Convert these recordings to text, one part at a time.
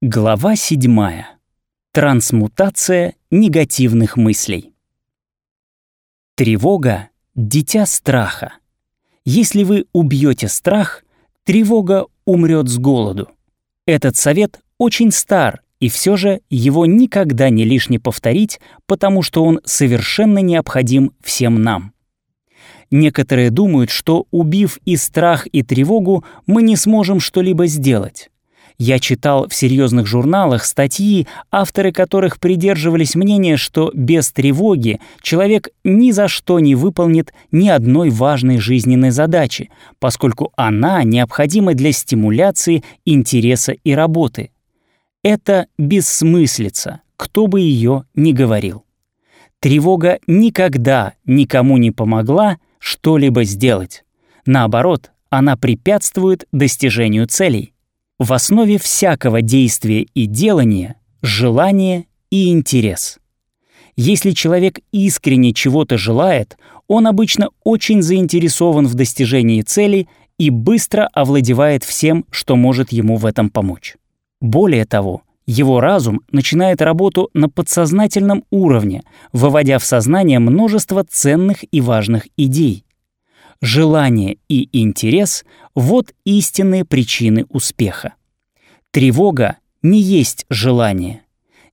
Глава 7. Трансмутация негативных мыслей. Тревога — дитя страха. Если вы убьете страх, тревога умрет с голоду. Этот совет очень стар, и все же его никогда не лишне повторить, потому что он совершенно необходим всем нам. Некоторые думают, что убив и страх, и тревогу, мы не сможем что-либо сделать. Я читал в серьезных журналах статьи, авторы которых придерживались мнения, что без тревоги человек ни за что не выполнит ни одной важной жизненной задачи, поскольку она необходима для стимуляции интереса и работы. Это бессмыслица, кто бы ее ни говорил. Тревога никогда никому не помогла что-либо сделать. Наоборот, она препятствует достижению целей. В основе всякого действия и делания — желание и интерес. Если человек искренне чего-то желает, он обычно очень заинтересован в достижении цели и быстро овладевает всем, что может ему в этом помочь. Более того, его разум начинает работу на подсознательном уровне, выводя в сознание множество ценных и важных идей желание и интерес — вот истинные причины успеха. Тревога не есть желание.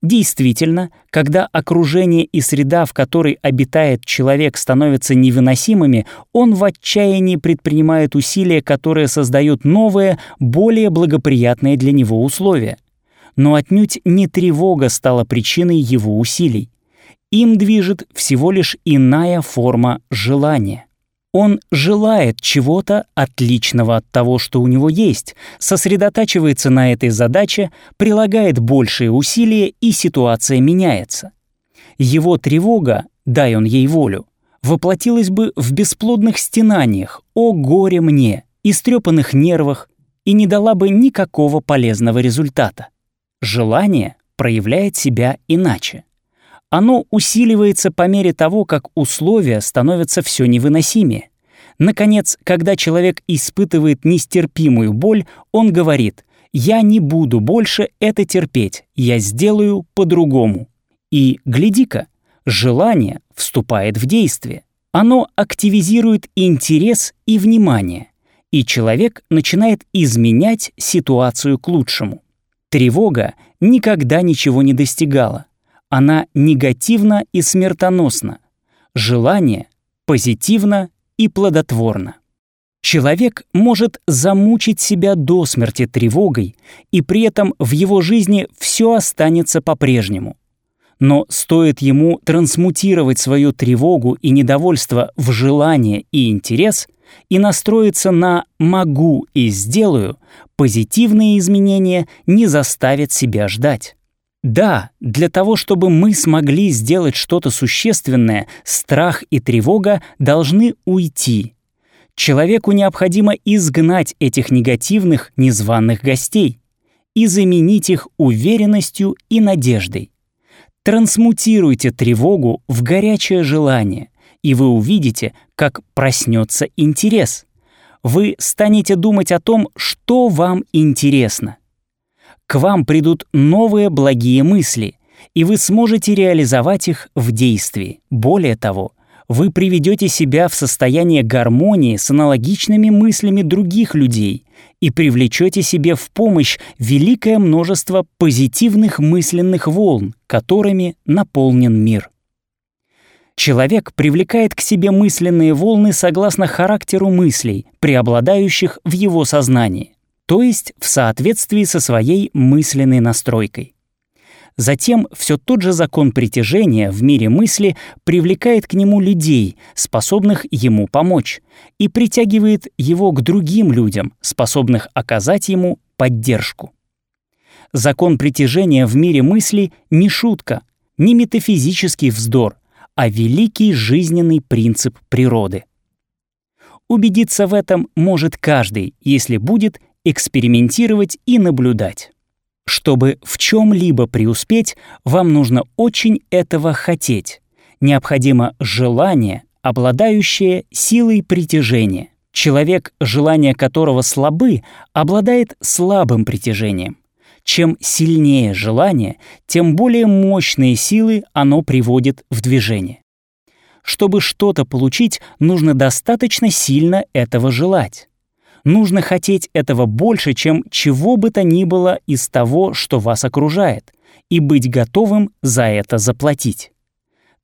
Действительно, когда окружение и среда, в которой обитает человек, становятся невыносимыми, он в отчаянии предпринимает усилия, которые создают новые, более благоприятные для него условия. Но отнюдь не тревога стала причиной его усилий. Им движет всего лишь иная форма желания. Он желает чего-то отличного от того, что у него есть, сосредотачивается на этой задаче, прилагает большие усилия, и ситуация меняется. Его тревога, дай он ей волю, воплотилась бы в бесплодных стенаниях «О горе мне!» истрепанных нервах и не дала бы никакого полезного результата. Желание проявляет себя иначе. Оно усиливается по мере того, как условия становятся все невыносимее. Наконец, когда человек испытывает нестерпимую боль, он говорит «Я не буду больше это терпеть, я сделаю по-другому». И, гляди-ка, желание вступает в действие. Оно активизирует интерес и внимание, и человек начинает изменять ситуацию к лучшему. Тревога никогда ничего не достигала. Она негативна и смертоносна. Желание позитивно и плодотворно. Человек может замучить себя до смерти тревогой, и при этом в его жизни все останется по-прежнему. Но стоит ему трансмутировать свою тревогу и недовольство в желание и интерес и настроиться на «могу» и «сделаю», позитивные изменения не заставят себя ждать. Да, для того, чтобы мы смогли сделать что-то существенное, страх и тревога должны уйти. Человеку необходимо изгнать этих негативных, незваных гостей и заменить их уверенностью и надеждой. Трансмутируйте тревогу в горячее желание, и вы увидите, как проснется интерес. Вы станете думать о том, что вам интересно — к вам придут новые благие мысли, и вы сможете реализовать их в действии. Более того, вы приведете себя в состояние гармонии с аналогичными мыслями других людей и привлечете себе в помощь великое множество позитивных мысленных волн, которыми наполнен мир. Человек привлекает к себе мысленные волны согласно характеру мыслей, преобладающих в его сознании то есть в соответствии со своей мысленной настройкой. Затем все тот же закон притяжения в мире мысли привлекает к нему людей, способных ему помочь, и притягивает его к другим людям, способных оказать ему поддержку. Закон притяжения в мире мысли не шутка, не метафизический вздор, а великий жизненный принцип природы. Убедиться в этом может каждый, если будет экспериментировать и наблюдать. Чтобы в чем-либо преуспеть, вам нужно очень этого хотеть. Необходимо желание, обладающее силой притяжения. Человек, желания которого слабы, обладает слабым притяжением. Чем сильнее желание, тем более мощные силы оно приводит в движение. Чтобы что-то получить, нужно достаточно сильно этого желать. Нужно хотеть этого больше, чем чего бы то ни было из того, что вас окружает, и быть готовым за это заплатить.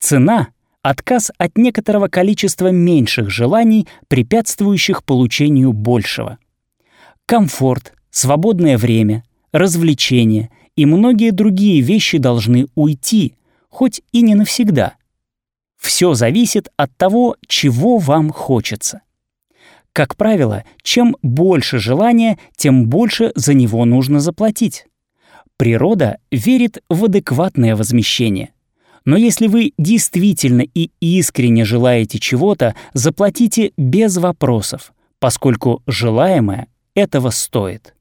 Цена — отказ от некоторого количества меньших желаний, препятствующих получению большего. Комфорт, свободное время, развлечения и многие другие вещи должны уйти, хоть и не навсегда. Все зависит от того, чего вам хочется. Как правило, чем больше желания, тем больше за него нужно заплатить. Природа верит в адекватное возмещение. Но если вы действительно и искренне желаете чего-то, заплатите без вопросов, поскольку желаемое этого стоит.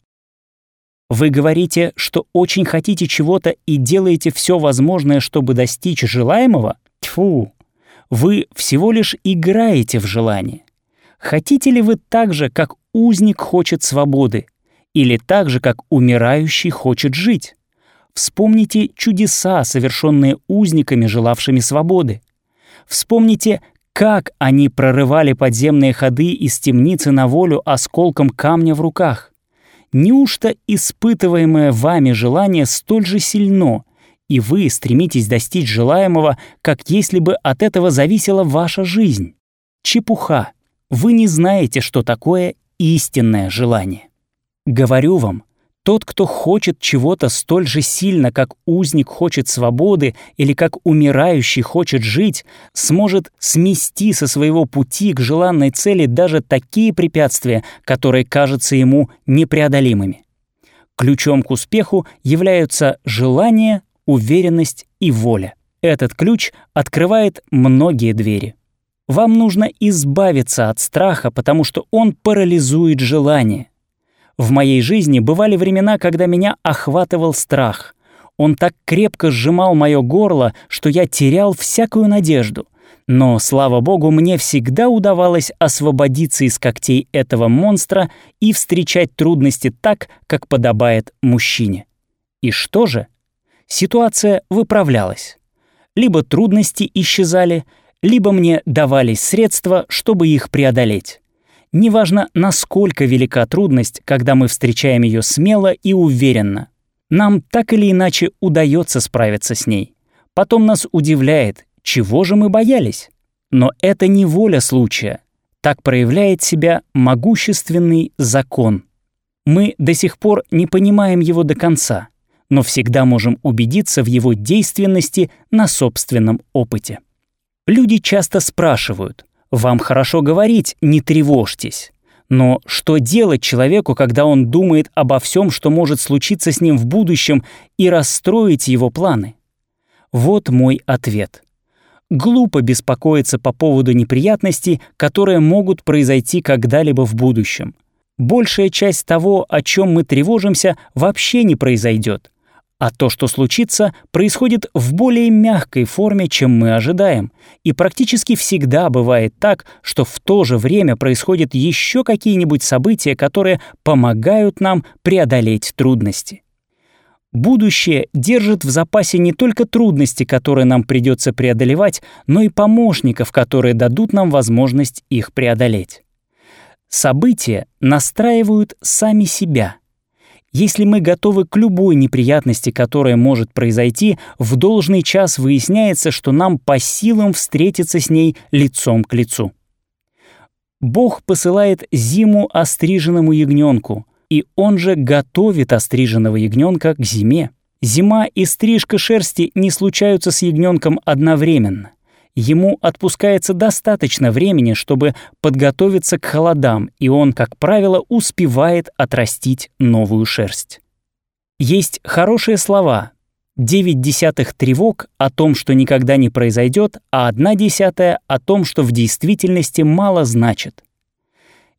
Вы говорите, что очень хотите чего-то и делаете все возможное, чтобы достичь желаемого? Тьфу! Вы всего лишь играете в желание. Хотите ли вы так же, как узник хочет свободы, или так же, как умирающий хочет жить? Вспомните чудеса, совершенные узниками, желавшими свободы. Вспомните, как они прорывали подземные ходы из темницы на волю осколком камня в руках. Неужто испытываемое вами желание столь же сильно, и вы стремитесь достичь желаемого, как если бы от этого зависела ваша жизнь? Чепуха. Вы не знаете, что такое истинное желание. Говорю вам, тот, кто хочет чего-то столь же сильно, как узник хочет свободы или как умирающий хочет жить, сможет смести со своего пути к желанной цели даже такие препятствия, которые кажутся ему непреодолимыми. Ключом к успеху являются желание, уверенность и воля. Этот ключ открывает многие двери. Вам нужно избавиться от страха, потому что он парализует желание. В моей жизни бывали времена, когда меня охватывал страх. Он так крепко сжимал мое горло, что я терял всякую надежду. Но, слава богу, мне всегда удавалось освободиться из когтей этого монстра и встречать трудности так, как подобает мужчине. И что же? Ситуация выправлялась. Либо трудности исчезали, либо мне давались средства, чтобы их преодолеть. Неважно, насколько велика трудность, когда мы встречаем ее смело и уверенно. Нам так или иначе удается справиться с ней. Потом нас удивляет, чего же мы боялись. Но это не воля случая. Так проявляет себя могущественный закон. Мы до сих пор не понимаем его до конца, но всегда можем убедиться в его действенности на собственном опыте. Люди часто спрашивают, «Вам хорошо говорить, не тревожьтесь». Но что делать человеку, когда он думает обо всем, что может случиться с ним в будущем, и расстроить его планы? Вот мой ответ. Глупо беспокоиться по поводу неприятностей, которые могут произойти когда-либо в будущем. Большая часть того, о чем мы тревожимся, вообще не произойдет. А то, что случится, происходит в более мягкой форме, чем мы ожидаем. И практически всегда бывает так, что в то же время происходят еще какие-нибудь события, которые помогают нам преодолеть трудности. Будущее держит в запасе не только трудности, которые нам придется преодолевать, но и помощников, которые дадут нам возможность их преодолеть. События настраивают сами себя — если мы готовы к любой неприятности, которая может произойти, в должный час выясняется, что нам по силам встретиться с ней лицом к лицу. Бог посылает зиму остриженному ягненку, и он же готовит остриженного ягненка к зиме. Зима и стрижка шерсти не случаются с ягненком одновременно ему отпускается достаточно времени, чтобы подготовиться к холодам, и он, как правило, успевает отрастить новую шерсть. Есть хорошие слова. Девять десятых тревог о том, что никогда не произойдет, а одна десятая о том, что в действительности мало значит.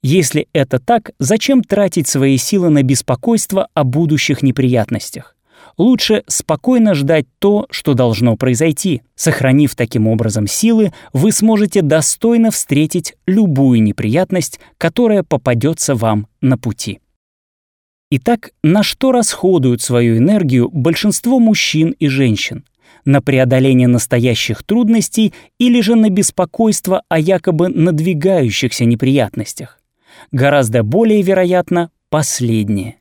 Если это так, зачем тратить свои силы на беспокойство о будущих неприятностях? Лучше спокойно ждать то, что должно произойти. Сохранив таким образом силы, вы сможете достойно встретить любую неприятность, которая попадется вам на пути. Итак, на что расходуют свою энергию большинство мужчин и женщин? На преодоление настоящих трудностей или же на беспокойство о якобы надвигающихся неприятностях? Гораздо более вероятно последнее.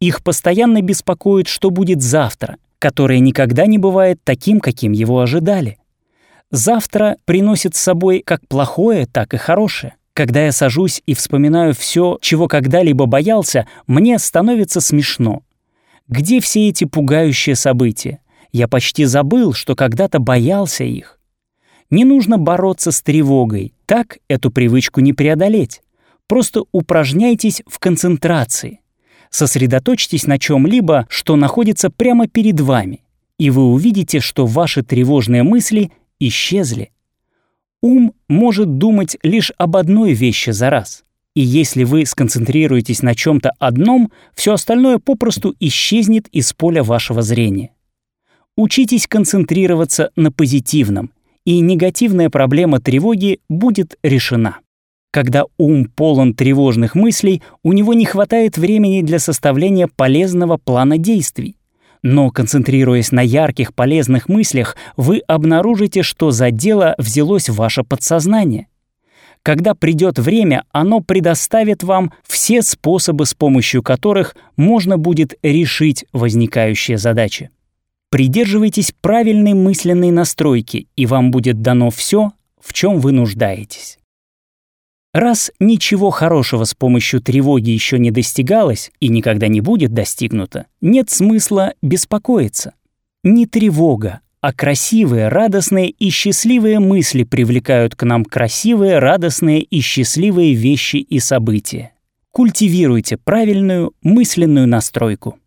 Их постоянно беспокоит, что будет завтра, которое никогда не бывает таким, каким его ожидали. Завтра приносит с собой как плохое, так и хорошее. Когда я сажусь и вспоминаю все, чего когда-либо боялся, мне становится смешно. Где все эти пугающие события? Я почти забыл, что когда-то боялся их. Не нужно бороться с тревогой, так эту привычку не преодолеть. Просто упражняйтесь в концентрации. Сосредоточьтесь на чем-либо, что находится прямо перед вами, и вы увидите, что ваши тревожные мысли исчезли. Ум может думать лишь об одной вещи за раз. И если вы сконцентрируетесь на чем-то одном, все остальное попросту исчезнет из поля вашего зрения. Учитесь концентрироваться на позитивном, и негативная проблема тревоги будет решена. Когда ум полон тревожных мыслей, у него не хватает времени для составления полезного плана действий. Но концентрируясь на ярких полезных мыслях, вы обнаружите, что за дело взялось ваше подсознание. Когда придет время, оно предоставит вам все способы, с помощью которых можно будет решить возникающие задачи. Придерживайтесь правильной мысленной настройки, и вам будет дано все, в чем вы нуждаетесь. Раз ничего хорошего с помощью тревоги еще не достигалось и никогда не будет достигнуто, нет смысла беспокоиться. Не тревога, а красивые, радостные и счастливые мысли привлекают к нам красивые, радостные и счастливые вещи и события. Культивируйте правильную мысленную настройку.